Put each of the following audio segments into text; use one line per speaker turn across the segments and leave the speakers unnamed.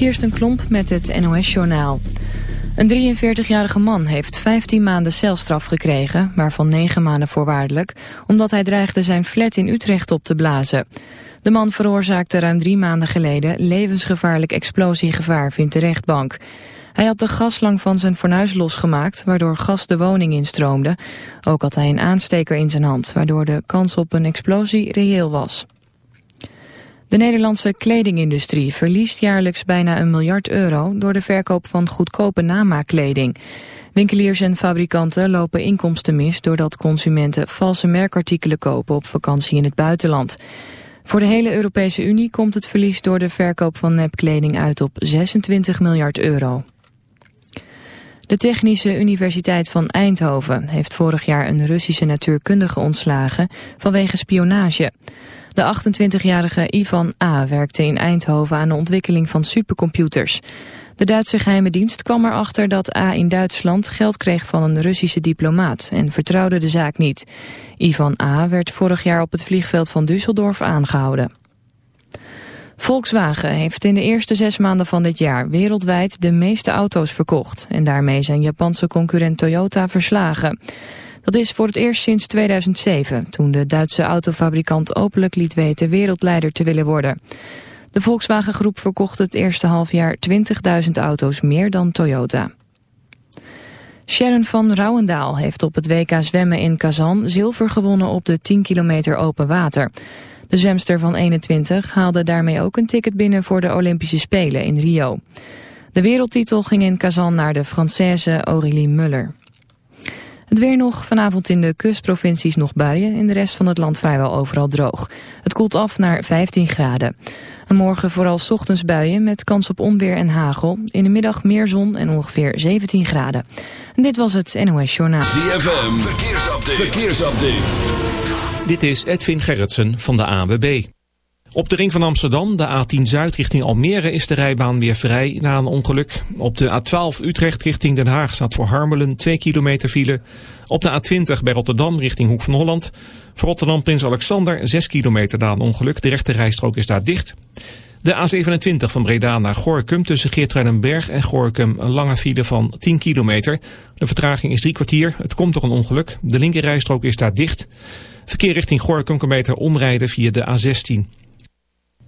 Kirsten Klomp met het NOS-journaal. Een 43-jarige man heeft 15 maanden celstraf gekregen, waarvan 9 maanden voorwaardelijk, omdat hij dreigde zijn flat in Utrecht op te blazen. De man veroorzaakte ruim drie maanden geleden levensgevaarlijk explosiegevaar, vindt de rechtbank. Hij had de gaslang van zijn fornuis losgemaakt, waardoor gas de woning instroomde. Ook had hij een aansteker in zijn hand, waardoor de kans op een explosie reëel was. De Nederlandse kledingindustrie verliest jaarlijks bijna een miljard euro door de verkoop van goedkope namaakkleding. Winkeliers en fabrikanten lopen inkomsten mis doordat consumenten valse merkartikelen kopen op vakantie in het buitenland. Voor de hele Europese Unie komt het verlies door de verkoop van nepkleding uit op 26 miljard euro. De Technische Universiteit van Eindhoven heeft vorig jaar een Russische natuurkundige ontslagen vanwege spionage. De 28-jarige Ivan A. werkte in Eindhoven aan de ontwikkeling van supercomputers. De Duitse geheime dienst kwam erachter dat A. in Duitsland geld kreeg van een Russische diplomaat en vertrouwde de zaak niet. Ivan A. werd vorig jaar op het vliegveld van Düsseldorf aangehouden. Volkswagen heeft in de eerste zes maanden van dit jaar wereldwijd de meeste auto's verkocht. En daarmee zijn Japanse concurrent Toyota verslagen. Dat is voor het eerst sinds 2007, toen de Duitse autofabrikant openlijk liet weten wereldleider te willen worden. De Volkswagen Groep verkocht het eerste halfjaar 20.000 auto's meer dan Toyota. Sharon van Rouwendaal heeft op het WK zwemmen in Kazan zilver gewonnen op de 10 kilometer open water. De zwemster van 21 haalde daarmee ook een ticket binnen voor de Olympische Spelen in Rio. De wereldtitel ging in Kazan naar de Française Aurélie Muller. Het weer nog, vanavond in de kustprovincies nog buien. In de rest van het land vrijwel overal droog. Het koelt af naar 15 graden. En morgen vooral ochtends buien met kans op onweer en hagel. In de middag meer zon en ongeveer 17 graden. En dit was het NOS Journaal.
ZFM, verkeersupdate. verkeersupdate.
Dit is Edwin Gerritsen van de AWB. Op de ring van Amsterdam, de A10 Zuid richting Almere, is de rijbaan weer vrij na een ongeluk. Op de A12 Utrecht richting Den Haag staat voor Harmelen 2 kilometer file. Op de A20 bij Rotterdam richting Hoek van Holland. Voor Rotterdam Prins Alexander 6 kilometer na een ongeluk. De rechte rijstrook is daar dicht. De A27 van Breda naar Gorkum tussen Geertruidenberg en Gorkum een lange file van 10 kilometer. De vertraging is drie kwartier. Het komt door een ongeluk. De linker rijstrook is daar dicht. Verkeer richting Gorkum kan beter omrijden via de A16.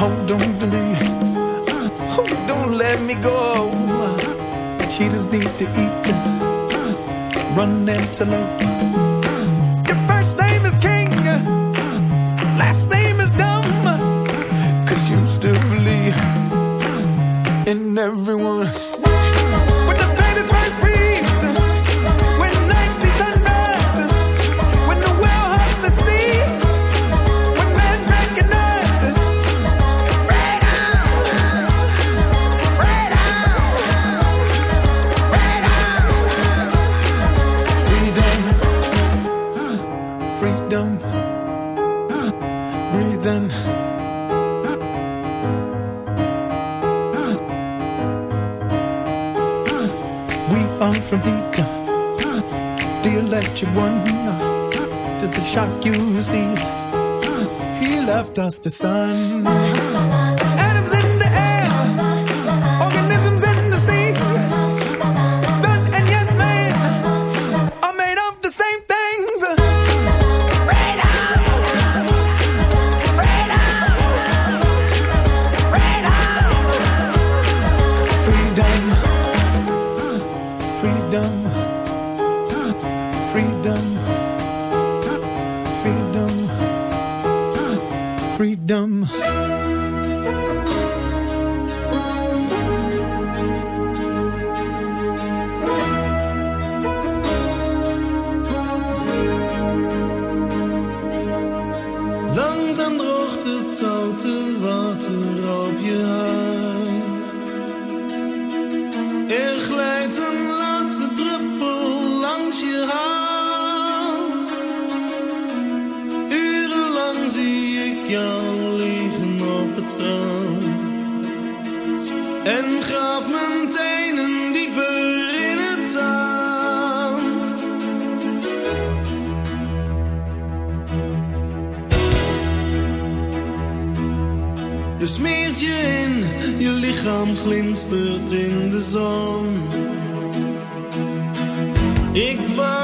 Hold on to me. Oh, don't let me go. Cheetahs need to eat. Run antelope. Your first name is King. Last name. Just a sun.
met een laatste druppel langs je hand. Urenlang zie ik jou liggen op het strand. En gaf mijn tenen dieper in het zand. Je smeert je in, je lichaam glinstert in de zon. Ik wou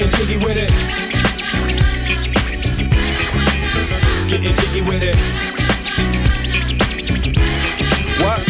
Getting jiggy with it. Getting jiggy with it. What?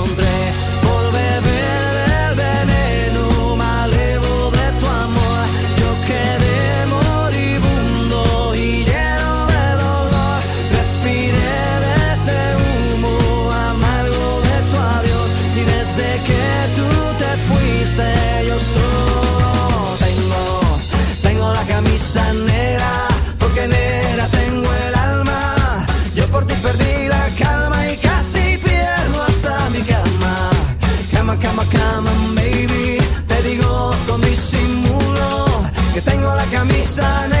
Nissan